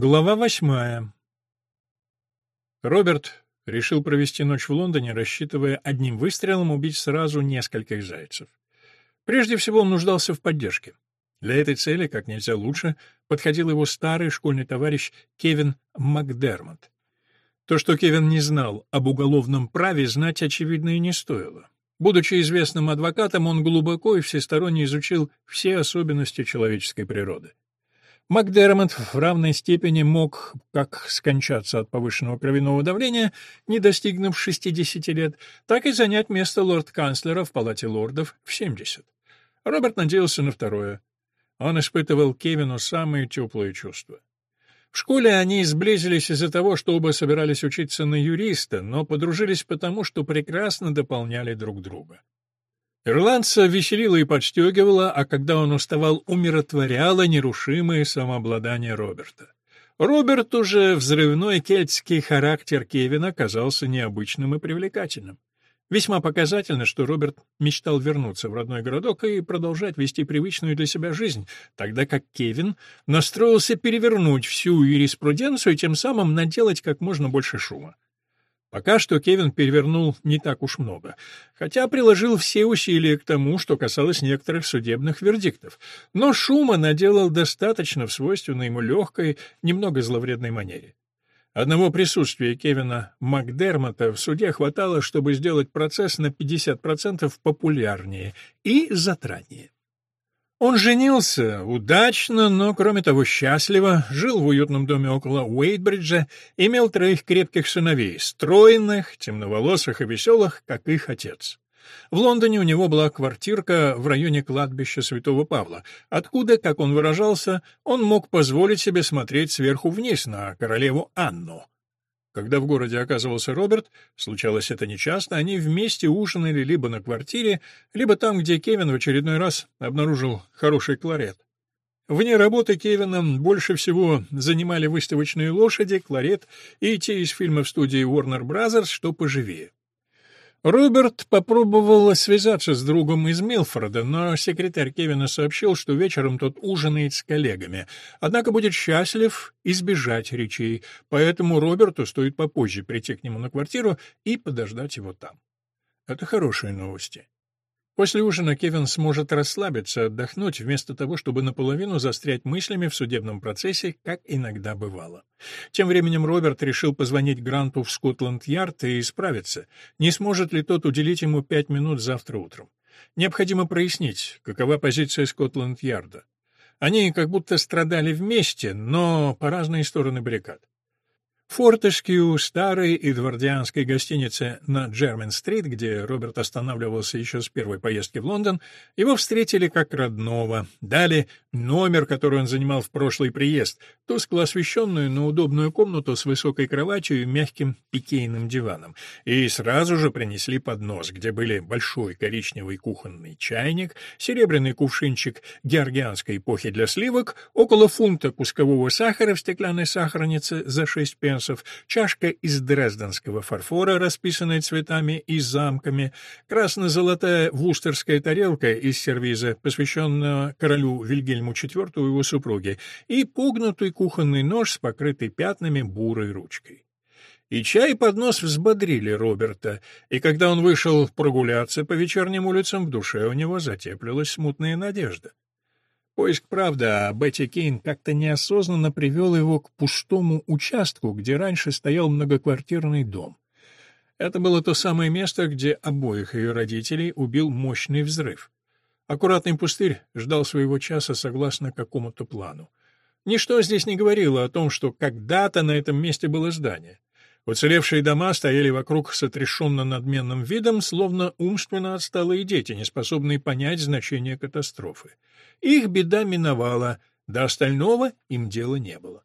Глава восьмая. Роберт решил провести ночь в Лондоне, рассчитывая одним выстрелом убить сразу нескольких зайцев. Прежде всего он нуждался в поддержке. Для этой цели, как нельзя лучше, подходил его старый школьный товарищ Кевин Макдермот. То, что Кевин не знал об уголовном праве, знать, очевидно, и не стоило. Будучи известным адвокатом, он глубоко и всесторонне изучил все особенности человеческой природы. Макдермот в равной степени мог как скончаться от повышенного кровяного давления, не достигнув 60 лет, так и занять место лорд-канцлера в Палате лордов в 70. Роберт надеялся на второе. Он испытывал Кевину самые теплые чувства. В школе они сблизились из-за того, что оба собирались учиться на юриста, но подружились потому, что прекрасно дополняли друг друга. Ирландца веселило и подстегивало, а когда он уставал, умиротворяло нерушимое самообладание Роберта. Роберт уже взрывной кельтский характер Кевина казался необычным и привлекательным. Весьма показательно, что Роберт мечтал вернуться в родной городок и продолжать вести привычную для себя жизнь, тогда как Кевин настроился перевернуть всю юриспруденцию и тем самым наделать как можно больше шума. Пока что Кевин перевернул не так уж много, хотя приложил все усилия к тому, что касалось некоторых судебных вердиктов, но шума наделал достаточно в свойственной ему легкой, немного зловредной манере. Одного присутствия Кевина Макдермота в суде хватало, чтобы сделать процесс на 50% популярнее и затратнее. Он женился удачно, но, кроме того, счастливо, жил в уютном доме около Уэйтбриджа, имел троих крепких сыновей, стройных, темноволосых и веселых, как их отец. В Лондоне у него была квартирка в районе кладбища Святого Павла, откуда, как он выражался, он мог позволить себе смотреть сверху вниз на королеву Анну. Когда в городе оказывался Роберт, случалось это нечасто, они вместе ужинали либо на квартире, либо там, где Кевин в очередной раз обнаружил хороший кларет. Вне работы Кевина больше всего занимали выставочные лошади, кларет и те из фильмов студии Warner Bros., что поживее. Роберт попробовал связаться с другом из Милфорда, но секретарь Кевина сообщил, что вечером тот ужинает с коллегами, однако будет счастлив избежать речей, поэтому Роберту стоит попозже прийти к нему на квартиру и подождать его там. Это хорошие новости. После ужина Кевин сможет расслабиться, отдохнуть, вместо того, чтобы наполовину застрять мыслями в судебном процессе, как иногда бывало. Тем временем Роберт решил позвонить Гранту в Скотланд-Ярд и исправиться, не сможет ли тот уделить ему пять минут завтра утром. Необходимо прояснить, какова позиция Скотланд-Ярда. Они как будто страдали вместе, но по разные стороны баррикад. Фортескью, старой эдвардианской гостинице на Джермен-стрит, где Роберт останавливался еще с первой поездки в Лондон, его встретили как родного, дали номер, который он занимал в прошлый приезд, тускло освещенную, но удобную комнату с высокой кроватью и мягким пикейным диваном, и сразу же принесли поднос, где были большой коричневый кухонный чайник, серебряный кувшинчик георгианской эпохи для сливок, около фунта кускового сахара в стеклянной сахарнице за 6 пенсов, финансов, чашка из дрезденского фарфора, расписанная цветами и замками, красно-золотая вустерская тарелка из сервиза, посвященная королю Вильгельму IV и его супруге, и погнутый кухонный нож с покрытой пятнами бурой ручкой. И чай и поднос взбодрили Роберта, и когда он вышел прогуляться по вечерним улицам, в душе у него затеплилась смутная надежда. Поиск правды о Бетти Кейн как-то неосознанно привел его к пустому участку, где раньше стоял многоквартирный дом. Это было то самое место, где обоих ее родителей убил мощный взрыв. Аккуратный пустырь ждал своего часа согласно какому-то плану. Ничто здесь не говорило о том, что когда-то на этом месте было здание. Уцелевшие дома стояли вокруг с отрешенно надменным видом, словно умственно отсталые дети, не способные понять значение катастрофы. Их беда миновала, до остального им дела не было.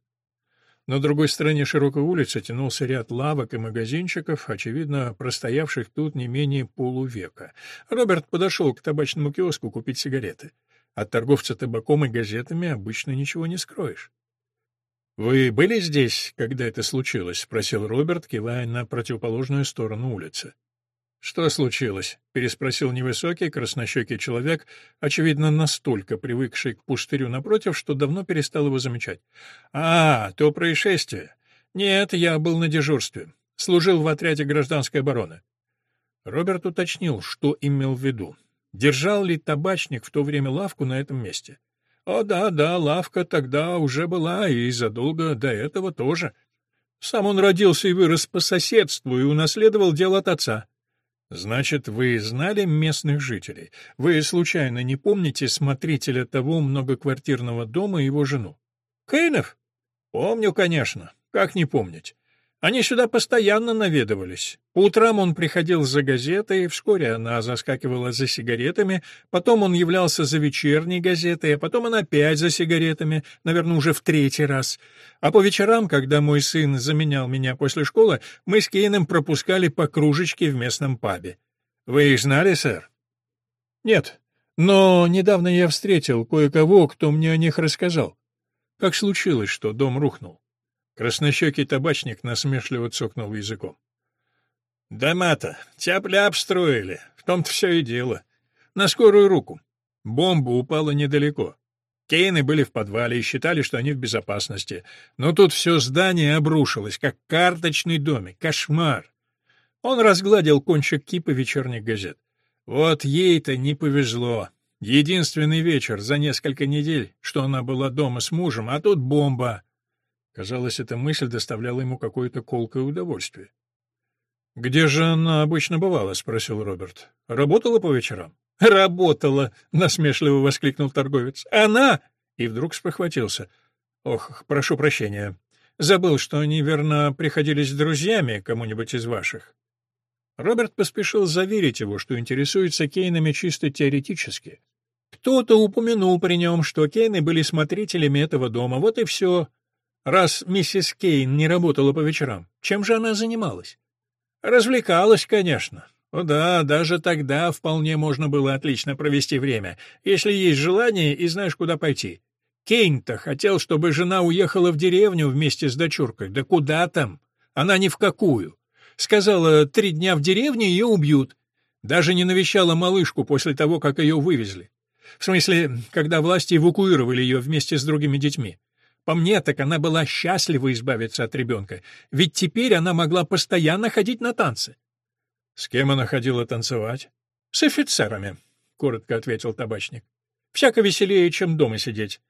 На другой стороне широкой улицы тянулся ряд лавок и магазинчиков, очевидно, простоявших тут не менее полувека. Роберт подошел к табачному киоску купить сигареты. От торговца табаком и газетами обычно ничего не скроешь. «Вы были здесь, когда это случилось?» — спросил Роберт, кивая на противоположную сторону улицы. «Что случилось?» — переспросил невысокий, краснощекий человек, очевидно, настолько привыкший к пустырю напротив, что давно перестал его замечать. «А, то происшествие. Нет, я был на дежурстве. Служил в отряде гражданской обороны». Роберт уточнил, что имел в виду. Держал ли табачник в то время лавку на этом месте? «О, да, да, лавка тогда уже была, и задолго до этого тоже. Сам он родился и вырос по соседству и унаследовал дело от отца». «Значит, вы знали местных жителей? Вы, случайно, не помните смотрителя того многоквартирного дома и его жену?» «Кейнов? Помню, конечно. Как не помнить? Они сюда постоянно наведывались. По утрам он приходил за газетой, вскоре она заскакивала за сигаретами, потом он являлся за вечерней газетой, а потом она опять за сигаретами, наверное, уже в третий раз. А по вечерам, когда мой сын заменял меня после школы, мы с Кейном пропускали по кружечке в местном пабе. Вы их знали, сэр? Нет, но недавно я встретил кое-кого, кто мне о них рассказал. Как случилось, что дом рухнул? Краснощекий табачник насмешливо цокнул языком. «Дома-то тяп-ляп строили, в том-то все и дело. На скорую руку. Бомба упала недалеко. Кейны были в подвале и считали, что они в безопасности. Но тут все здание обрушилось, как карточный домик. Кошмар. Он разгладил кончик кипа вечерних газет. Вот ей-то не повезло. Единственный вечер за несколько недель, что она была дома с мужем, а тут бомба. Казалось, эта мысль доставляла ему какое-то колкое удовольствие. «Где же она обычно бывала?» — спросил Роберт. «Работала по вечерам?» «Работала!» — насмешливо воскликнул торговец. «Она!» — и вдруг спохватился. «Ох, прошу прощения. Забыл, что они, верно, приходились друзьями кому-нибудь из ваших». Роберт поспешил заверить его, что интересуется Кейнами чисто теоретически. Кто-то упомянул при нем, что Кейны были смотрителями этого дома, вот и все. Раз миссис Кейн не работала по вечерам, чем же она занималась? Развлекалась, конечно. О да, даже тогда вполне можно было отлично провести время, если есть желание и знаешь, куда пойти. Кейн-то хотел, чтобы жена уехала в деревню вместе с дочуркой. Да куда там? Она ни в какую. Сказала, три дня в деревне ее убьют. Даже не навещала малышку после того, как ее вывезли. В смысле, когда власти эвакуировали ее вместе с другими детьми. По мне, так она была счастлива избавиться от ребенка, ведь теперь она могла постоянно ходить на танцы. — С кем она ходила танцевать? — С офицерами, — коротко ответил табачник. — Всяко веселее, чем дома сидеть.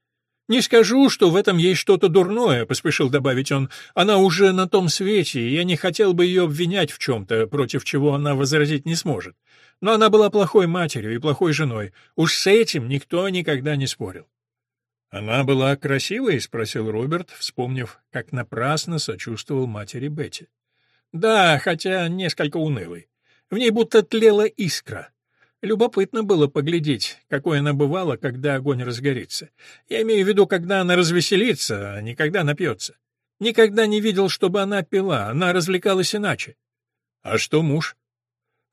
«Не скажу, что в этом есть что-то дурное», — поспешил добавить он. «Она уже на том свете, и я не хотел бы ее обвинять в чем-то, против чего она возразить не сможет. Но она была плохой матерью и плохой женой. Уж с этим никто никогда не спорил. «Она была красивой?» — спросил Роберт, вспомнив, как напрасно сочувствовал матери Бетти. «Да, хотя несколько унылой. В ней будто тлела искра. Любопытно было поглядеть, какой она бывала, когда огонь разгорится. Я имею в виду, когда она развеселится, а не когда напьется. Никогда не видел, чтобы она пила, она развлекалась иначе. А что муж?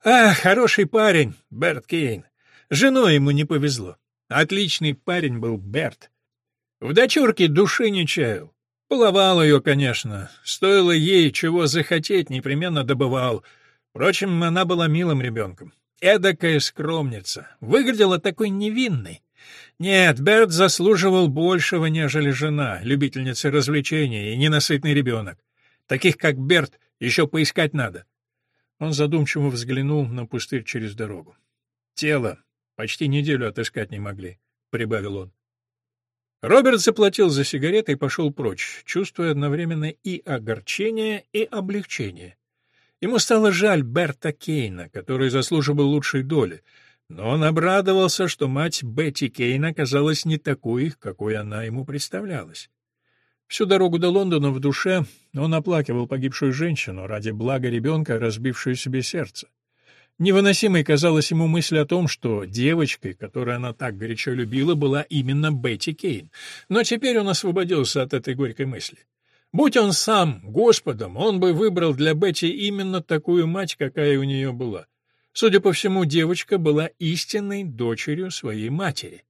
А, хороший парень, Берт Кейн. Женой ему не повезло. Отличный парень был Берт. В дочурке души не чаял. Половал ее, конечно. Стоило ей чего захотеть, непременно добывал. Впрочем, она была милым ребенком. Эдакая скромница. Выглядела такой невинной. Нет, Берт заслуживал большего, нежели жена, любительница развлечений и ненасытный ребенок. Таких, как Берт, еще поискать надо. Он задумчиво взглянул на пустырь через дорогу. Тело почти неделю отыскать не могли, — прибавил он. Роберт заплатил за сигареты и пошел прочь, чувствуя одновременно и огорчение, и облегчение. Ему стало жаль Берта Кейна, который заслуживал лучшей доли, но он обрадовался, что мать Бетти Кейна оказалась не такой, какой она ему представлялась. Всю дорогу до Лондона в душе он оплакивал погибшую женщину ради блага ребенка, разбившую себе сердце. Невыносимой казалась ему мысль о том, что девочкой, которую она так горячо любила, была именно Бетти Кейн. Но теперь он освободился от этой горькой мысли. Будь он сам Господом, он бы выбрал для Бетти именно такую мать, какая у нее была. Судя по всему, девочка была истинной дочерью своей матери.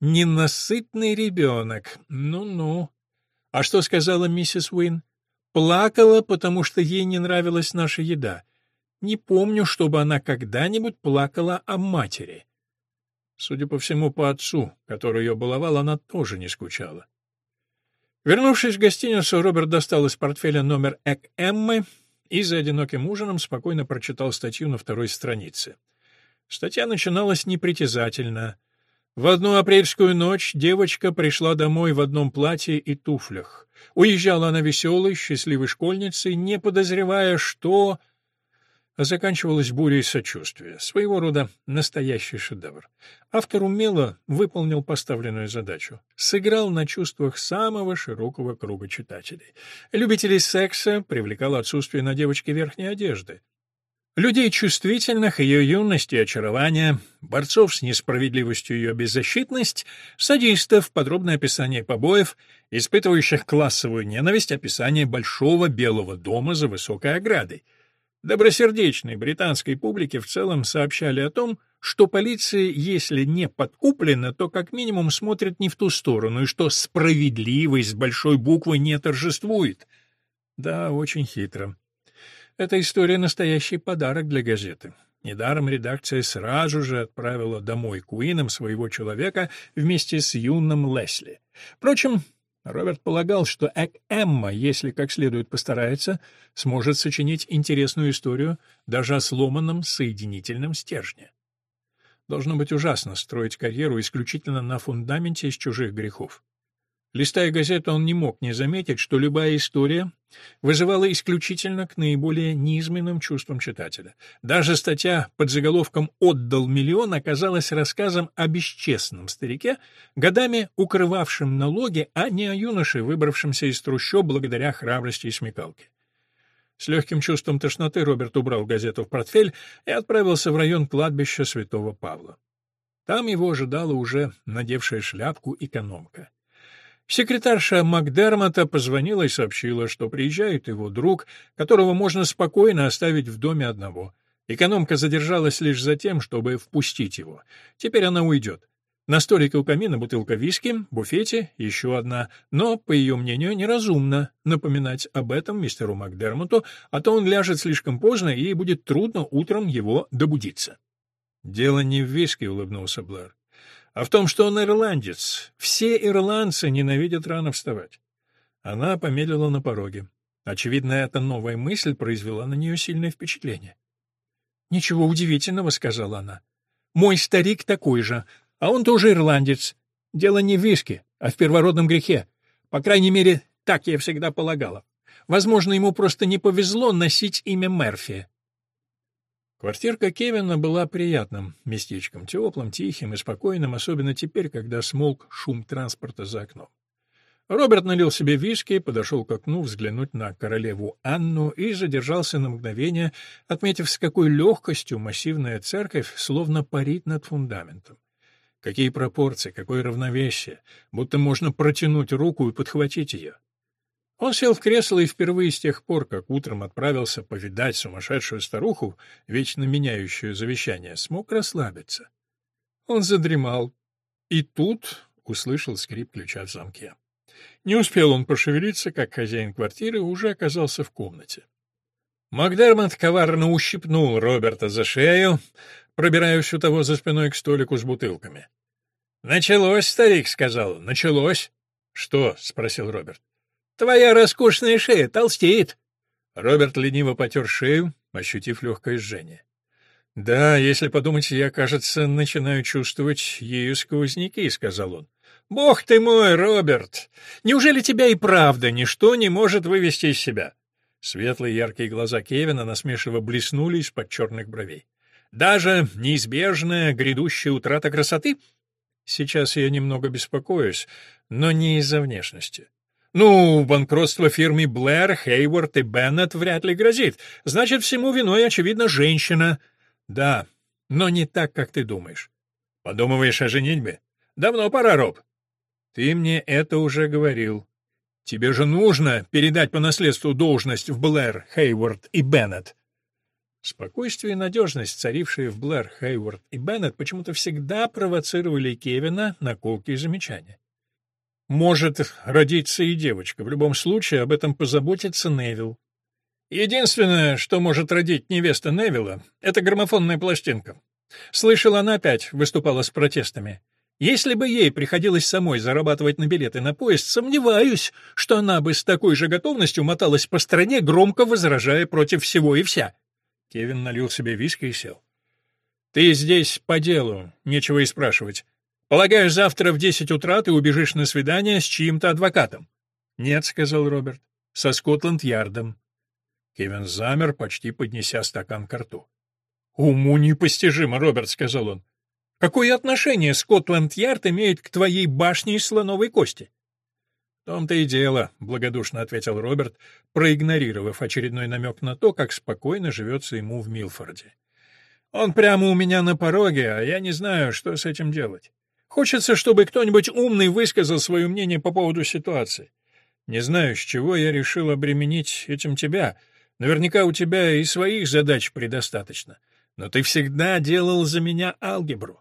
Ненасытный ребенок. Ну-ну. А что сказала миссис Уин? Плакала, потому что ей не нравилась наша еда. Не помню, чтобы она когда-нибудь плакала о матери. Судя по всему, по отцу, который ее баловал, она тоже не скучала. Вернувшись в гостиницу, Роберт достал из портфеля номер Эк Эммы и за одиноким ужином спокойно прочитал статью на второй странице. Статья начиналась непритязательно. В одну апрельскую ночь девочка пришла домой в одном платье и туфлях. Уезжала она веселой, счастливой школьницей, не подозревая, что заканчивалась бурей сочувствия, своего рода настоящий шедевр. Автор умело выполнил поставленную задачу, сыграл на чувствах самого широкого круга читателей. Любителей секса привлекало отсутствие на девочке верхней одежды. Людей чувствительных, ее юность и очарование, борцов с несправедливостью ее беззащитность, садистов, подробное описание побоев, испытывающих классовую ненависть, описание большого белого дома за высокой оградой — Добросердечной британской публике в целом сообщали о том, что полиция, если не подкуплена, то как минимум смотрит не в ту сторону, и что справедливость с большой буквы не торжествует. Да, очень хитро. Эта история — настоящий подарок для газеты. Недаром редакция сразу же отправила домой Куином своего человека вместе с юным Лесли. Впрочем, Роберт полагал, что Эк Эмма, если как следует постарается, сможет сочинить интересную историю даже о сломанном соединительном стержне. Должно быть ужасно строить карьеру исключительно на фундаменте из чужих грехов. Листая газету, он не мог не заметить, что любая история вызывала исключительно к наиболее низменным чувствам читателя. Даже статья под заголовком «Отдал миллион» оказалась рассказом о бесчестном старике, годами укрывавшем налоги, а не о юноше, выбравшемся из трущоб благодаря храбрости и смекалке. С легким чувством тошноты Роберт убрал газету в портфель и отправился в район кладбища Святого Павла. Там его ожидала уже надевшая шляпку экономка. Секретарша Макдермота позвонила и сообщила, что приезжает его друг, которого можно спокойно оставить в доме одного. Экономка задержалась лишь за тем, чтобы впустить его. Теперь она уйдет. На столике у камина бутылка виски, в буфете еще одна, но, по ее мнению, неразумно напоминать об этом мистеру Макдермоту, а то он ляжет слишком поздно, и будет трудно утром его добудиться. «Дело не в виске», — улыбнулся Блэр а в том, что он ирландец. Все ирландцы ненавидят рано вставать. Она помедлила на пороге. Очевидно, эта новая мысль произвела на нее сильное впечатление. «Ничего удивительного», — сказала она. «Мой старик такой же, а он тоже ирландец. Дело не в виске, а в первородном грехе. По крайней мере, так я всегда полагала. Возможно, ему просто не повезло носить имя Мерфи. Квартирка Кевина была приятным местечком, теплым, тихим и спокойным, особенно теперь, когда смолк шум транспорта за окном. Роберт налил себе виски, подошел к окну взглянуть на королеву Анну и задержался на мгновение, отметив, с какой легкостью массивная церковь словно парит над фундаментом. Какие пропорции, какое равновесие, будто можно протянуть руку и подхватить ее. Он сел в кресло и впервые с тех пор, как утром отправился повидать сумасшедшую старуху, вечно меняющую завещание, смог расслабиться. Он задремал, и тут услышал скрип ключа в замке. Не успел он пошевелиться, как хозяин квартиры уже оказался в комнате. Макдермот коварно ущипнул Роберта за шею, пробираясь у того за спиной к столику с бутылками. «Началось, старик», — сказал, — «началось». «Что?» — спросил Роберт. Твоя роскошная шея толстеет. Роберт лениво потер шею, ощутив легкое жжение. «Да, если подумать, я, кажется, начинаю чувствовать ею сквозняки», — сказал он. «Бог ты мой, Роберт! Неужели тебя и правда ничто не может вывести из себя?» Светлые яркие глаза Кевина насмешливо блеснули из-под черных бровей. «Даже неизбежная грядущая утрата красоты?» «Сейчас я немного беспокоюсь, но не из-за внешности. Ну, банкротство фирмы Блэр, Хейворд и Беннет вряд ли грозит. Значит, всему виной, очевидно, женщина. Да, но не так, как ты думаешь. Подумываешь о женитьбе? Давно пора, Роб. Ты мне это уже говорил. Тебе же нужно передать по наследству должность в Блэр, Хейворд и Беннет. Спокойствие и надежность, царившие в Блэр, Хейворд и Беннет, почему-то всегда провоцировали Кевина на колкие замечания. Может родиться и девочка. В любом случае об этом позаботится Невил. Единственное, что может родить невеста Невилла, это граммофонная пластинка. Слышала, она опять выступала с протестами. Если бы ей приходилось самой зарабатывать на билеты на поезд, сомневаюсь, что она бы с такой же готовностью моталась по стране, громко возражая против всего и вся. Кевин налил себе виски и сел. «Ты здесь по делу, нечего и спрашивать. Полагаю, завтра в десять утра ты убежишь на свидание с чьим-то адвокатом?» «Нет», — сказал Роберт, — «со Скотланд-Ярдом». Кевин замер, почти поднеся стакан к рту. «Уму непостижимо, Роберт», — сказал он. «Какое отношение Скотланд-Ярд имеет к твоей башне из слоновой кости?» «В том-то и дело», — благодушно ответил Роберт, проигнорировав очередной намек на то, как спокойно живется ему в Милфорде. «Он прямо у меня на пороге, а я не знаю, что с этим делать. Хочется, чтобы кто-нибудь умный высказал свое мнение по поводу ситуации. Не знаю, с чего я решил обременить этим тебя. Наверняка у тебя и своих задач предостаточно. Но ты всегда делал за меня алгебру.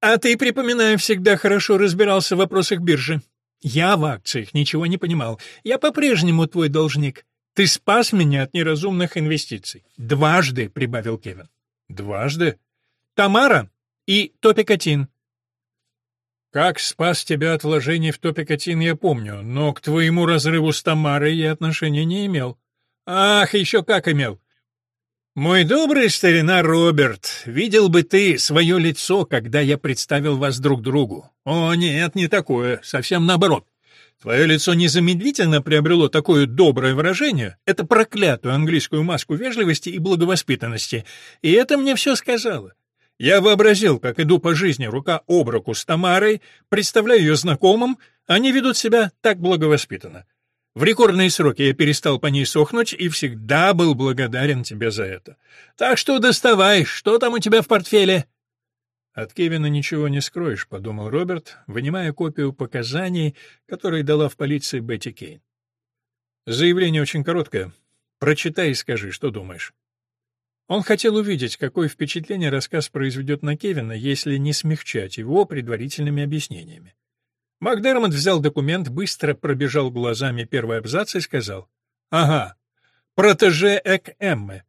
А ты, припоминаю, всегда хорошо разбирался в вопросах биржи. Я в акциях ничего не понимал. Я по-прежнему твой должник. Ты спас меня от неразумных инвестиций. Дважды, — прибавил Кевин. Дважды? Тамара и Топикатин. Как спас тебя от вложений в Топикатин, я помню, но к твоему разрыву с Тамарой я отношения не имел. Ах, еще как имел. Мой добрый старина Роберт, видел бы ты свое лицо, когда я представил вас друг другу. О, нет, не такое, совсем наоборот. Твое лицо незамедлительно приобрело такое доброе выражение, это проклятую английскую маску вежливости и благовоспитанности, и это мне все сказало. Я вообразил, как иду по жизни рука об руку с Тамарой, представляю ее знакомым, они ведут себя так благовоспитанно. В рекордные сроки я перестал по ней сохнуть и всегда был благодарен тебе за это. Так что доставай, что там у тебя в портфеле?» «От Кевина ничего не скроешь», — подумал Роберт, вынимая копию показаний, которые дала в полиции Бетти Кейн. «Заявление очень короткое. Прочитай и скажи, что думаешь». Он хотел увидеть, какое впечатление рассказ произведет на Кевина, если не смягчать его предварительными объяснениями. Макдермот взял документ, быстро пробежал глазами первый абзац и сказал «Ага, протеже Эк Эммы».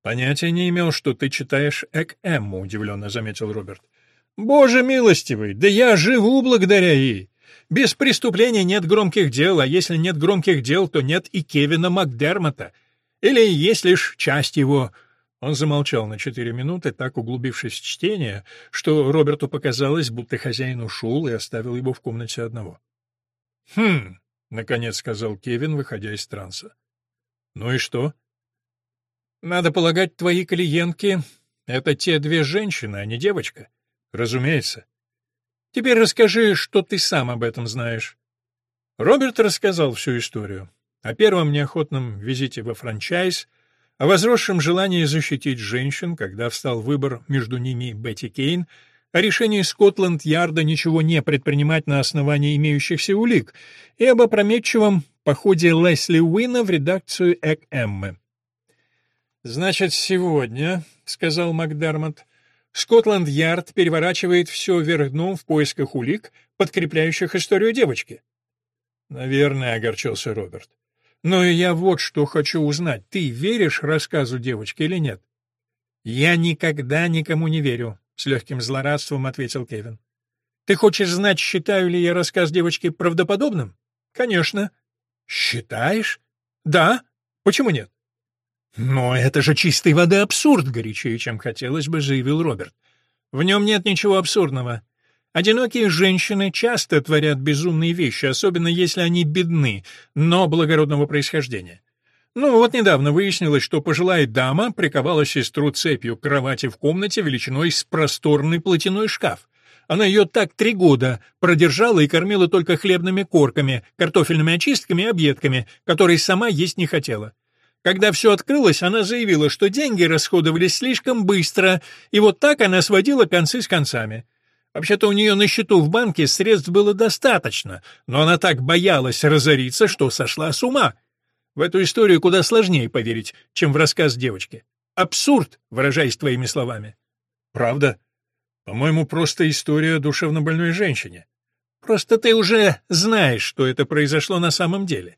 «Понятия не имел, что ты читаешь Эк Эмму», — удивленно заметил Роберт. «Боже милостивый, да я живу благодаря ей. Без преступления нет громких дел, а если нет громких дел, то нет и Кевина Макдермота. Или есть лишь часть его...» Он замолчал на четыре минуты, так углубившись в чтение, что Роберту показалось, будто хозяин ушел и оставил его в комнате одного. «Хм», — наконец сказал Кевин, выходя из транса. «Ну и что?» «Надо полагать, твои клиентки — это те две женщины, а не девочка». «Разумеется». «Теперь расскажи, что ты сам об этом знаешь». Роберт рассказал всю историю. О первом неохотном визите во франчайз — о возросшем желании защитить женщин, когда встал выбор между ними и Бетти Кейн, о решении Скотланд-Ярда ничего не предпринимать на основании имеющихся улик и об опрометчивом походе Лесли Уина в редакцию Эк Эммы. «Значит, сегодня, — сказал Макдермот, — Скотланд-Ярд переворачивает все вверх дном в поисках улик, подкрепляющих историю девочки». «Наверное, — огорчился Роберт. Но я вот что хочу узнать. Ты веришь рассказу девочки или нет? Я никогда никому не верю, с легким злорадством ответил Кевин. Ты хочешь знать, считаю ли я рассказ девочки правдоподобным? Конечно. Считаешь? Да. Почему нет? Но это же чистой воды абсурд, горячее, чем хотелось бы, заявил Роберт. В нем нет ничего абсурдного. Одинокие женщины часто творят безумные вещи, особенно если они бедны, но благородного происхождения. Ну вот недавно выяснилось, что пожилая дама приковала сестру цепью к кровати в комнате величиной с просторный платяной шкаф. Она ее так три года продержала и кормила только хлебными корками, картофельными очистками и объедками, которые сама есть не хотела. Когда все открылось, она заявила, что деньги расходовались слишком быстро, и вот так она сводила концы с концами. Вообще-то у нее на счету в банке средств было достаточно, но она так боялась разориться, что сошла с ума. В эту историю куда сложнее поверить, чем в рассказ девочки. Абсурд, выражаясь твоими словами. Правда? По-моему, просто история о душевно больной женщине. Просто ты уже знаешь, что это произошло на самом деле.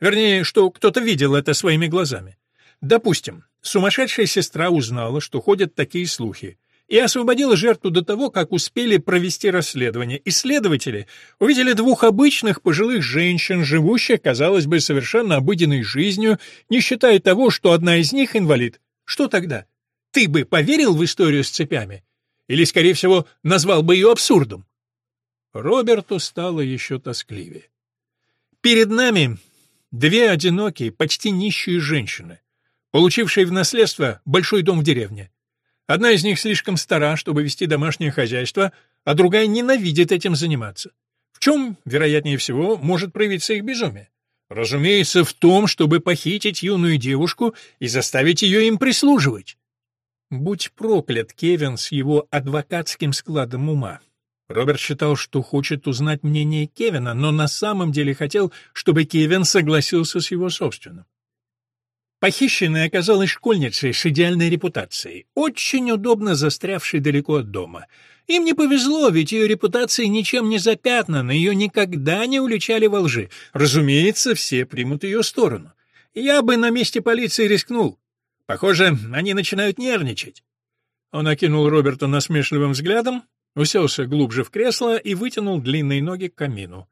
Вернее, что кто-то видел это своими глазами. Допустим, сумасшедшая сестра узнала, что ходят такие слухи, и освободила жертву до того, как успели провести расследование. Исследователи увидели двух обычных пожилых женщин, живущих, казалось бы, совершенно обыденной жизнью, не считая того, что одна из них инвалид. Что тогда? Ты бы поверил в историю с цепями? Или, скорее всего, назвал бы ее абсурдом? Роберту стало еще тоскливее. Перед нами две одинокие, почти нищие женщины, получившие в наследство большой дом в деревне. Одна из них слишком стара, чтобы вести домашнее хозяйство, а другая ненавидит этим заниматься. В чем, вероятнее всего, может проявиться их безумие? Разумеется, в том, чтобы похитить юную девушку и заставить ее им прислуживать. Будь проклят Кевин с его адвокатским складом ума. Роберт считал, что хочет узнать мнение Кевина, но на самом деле хотел, чтобы Кевин согласился с его собственным. Похищенная оказалась школьницей с идеальной репутацией, очень удобно застрявшей далеко от дома. Им не повезло, ведь ее репутация ничем не запятнана, ее никогда не уличали во лжи. Разумеется, все примут ее сторону. Я бы на месте полиции рискнул. Похоже, они начинают нервничать. Он окинул Роберта насмешливым взглядом, уселся глубже в кресло и вытянул длинные ноги к камину.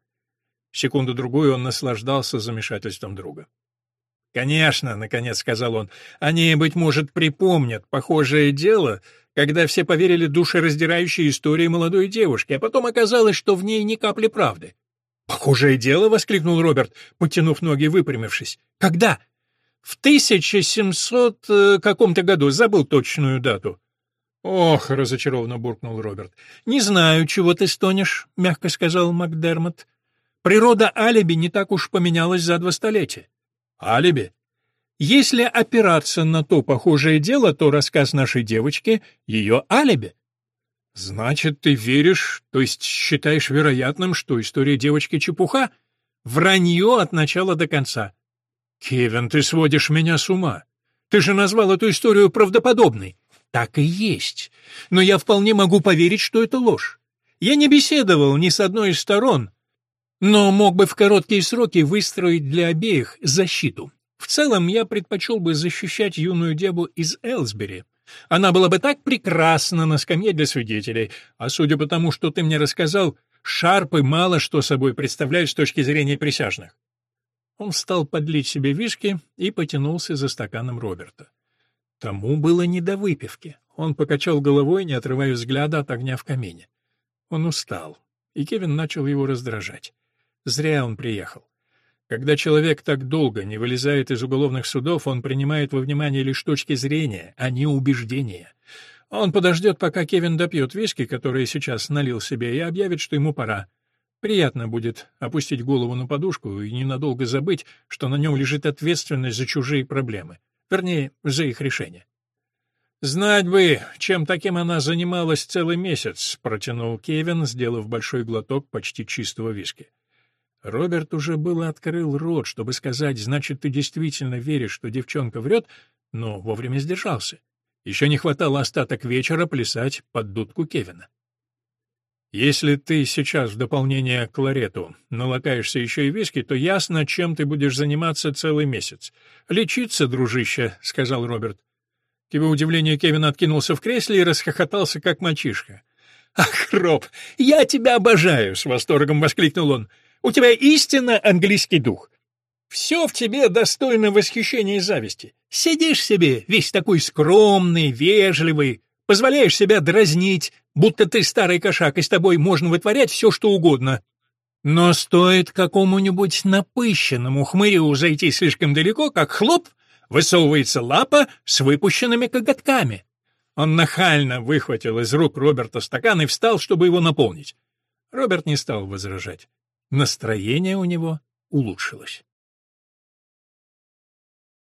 Секунду-другую он наслаждался замешательством друга. «Конечно», — наконец сказал он, — «они, быть может, припомнят похожее дело, когда все поверили душераздирающей истории молодой девушки, а потом оказалось, что в ней ни капли правды». «Похожее дело?» — воскликнул Роберт, потянув ноги и выпрямившись. «Когда?» «В 1700 э, каком-то году, забыл точную дату». «Ох», — разочарованно буркнул Роберт. «Не знаю, чего ты стонешь», — мягко сказал Макдермот. «Природа алиби не так уж поменялась за два столетия. Алиби? Если опираться на то похожее дело, то рассказ нашей девочки — ее алиби. Значит, ты веришь, то есть считаешь вероятным, что история девочки — чепуха? Вранье от начала до конца. Кевин, ты сводишь меня с ума. Ты же назвал эту историю правдоподобной. Так и есть. Но я вполне могу поверить, что это ложь. Я не беседовал ни с одной из сторон, но мог бы в короткие сроки выстроить для обеих защиту. В целом, я предпочел бы защищать юную деву из Элсбери. Она была бы так прекрасна на скамье для свидетелей, а судя по тому, что ты мне рассказал, шарпы мало что собой представляют с точки зрения присяжных. Он стал подлить себе виски и потянулся за стаканом Роберта. Тому было не до выпивки. Он покачал головой, не отрывая взгляда от огня в камине. Он устал, и Кевин начал его раздражать. Зря он приехал. Когда человек так долго не вылезает из уголовных судов, он принимает во внимание лишь точки зрения, а не убеждения. Он подождет, пока Кевин допьет виски, который сейчас налил себе, и объявит, что ему пора. Приятно будет опустить голову на подушку и ненадолго забыть, что на нем лежит ответственность за чужие проблемы. Вернее, за их решение. «Знать бы, чем таким она занималась целый месяц», — протянул Кевин, сделав большой глоток почти чистого виски. Роберт уже было открыл рот, чтобы сказать, значит, ты действительно веришь, что девчонка врет, но вовремя сдержался. Еще не хватало остаток вечера плясать под дудку Кевина. Если ты сейчас в дополнение к ларету налакаешься еще и виски, то ясно, чем ты будешь заниматься целый месяц. Лечиться, дружище, — сказал Роберт. К его удивлению Кевин откинулся в кресле и расхохотался, как мальчишка. «Ах, Роб, я тебя обожаю!» — с восторгом воскликнул он. У тебя истинно английский дух. Все в тебе достойно восхищения и зависти. Сидишь себе, весь такой скромный, вежливый, позволяешь себя дразнить, будто ты старый кошак, и с тобой можно вытворять все, что угодно. Но стоит какому-нибудь напыщенному хмырю зайти слишком далеко, как хлоп, высовывается лапа с выпущенными коготками. Он нахально выхватил из рук Роберта стакан и встал, чтобы его наполнить. Роберт не стал возражать. Настроение у него улучшилось.